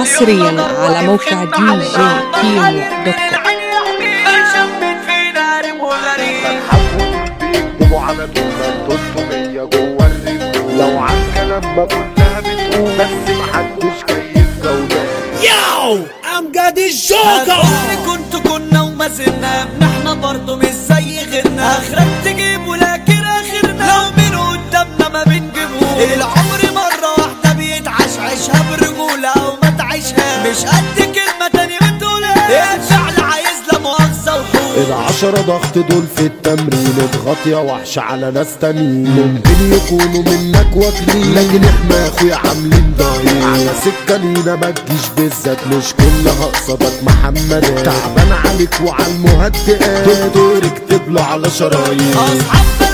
حصريا على موقع دي جي كيمو دوت كوم. على دول 300 جوه الريف لو عن كلامنا كلها بتقول بس محدش ياو امجد الجوكر كنت كنا وما زلنا إحنا برضه مش زي غيرنا. اخرك تجيب ولكن آخرنا. لو مين قدامنا ما بنجيبه. العمر العشرة ضغط دول في التمرين اضغط يا وحش على ناس تانيين. ممكن يكونوا منك واكلين. لكن إحنا يا أخويا عاملين ضايعين. على سكة لينا ما تجيش بالذات. مش كلها قصدك محمد. تعبان عليك وعلى المهدئات. دكتور اكتب له على شرايين. أصحاب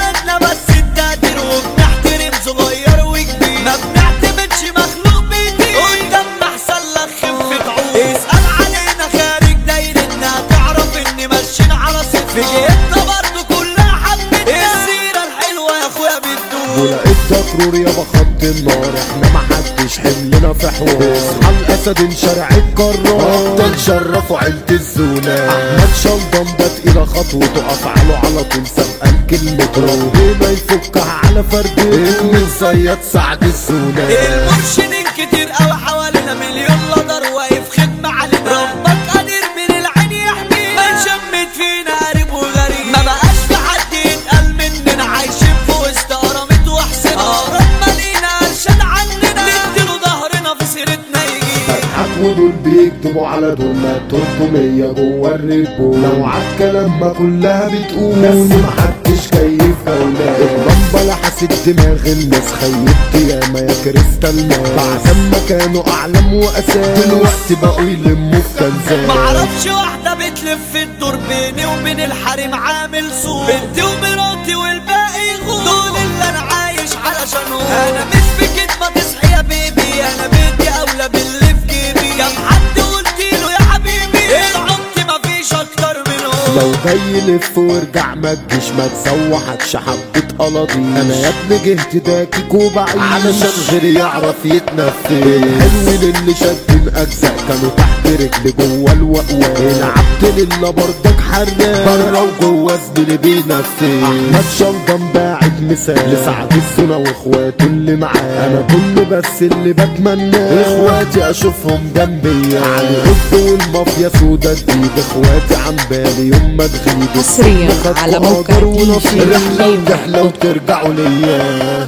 ولقيت تكرور يابا خط النار إحنا محدش حملنا في حوار. اصحى الأسد ان شارع الكرار افضل شرفوا عيلة الزونة. أحمد شلضم ده تقيلة خطوته افعاله على طول سابقة الكلمة ربنا يفكها على فردين من صياد سعد الزونة. المرشدين ودول دول بيكتبوا على دول ما 300 جوه الريبو لو عاد كلامنا كلها بتقول بس محدش كيف أولاد اللمبه لحست دماغ الناس خيبت ياما يا كريستال ناس بعد ما كانوا اعلام وأساس. دلوقتي بقوا يلموا في كنزات معرفش واحدة بتلف الدور بيني وبين الحريم عامل سوق بنتي ومراتي والباقي غور دول اللي أنا عايش علشانهم أنا لو جاي لف وارجع ما تجيش ما تسوحكش حبة قلاطين أنا يا ابني جهت داكك وبعيد علشان غيري يعرف يتنفس. الحلو للي شد أجزاء كانوا تحت رجلي جوه الوقوان العبد لله برضك حراق بره وجوه زميلي بينفس. أحمد شلضم باعت مثال لسعد السنة واخواته اللي معاه أنا كل بس اللي بتمناه. إخواتي أشوفهم جنبي على الحب والمافيا سودا جديد إخواتي عن بالي يوم ما تغيب حصرياً على موقع وتحلى وترجعوا ليا.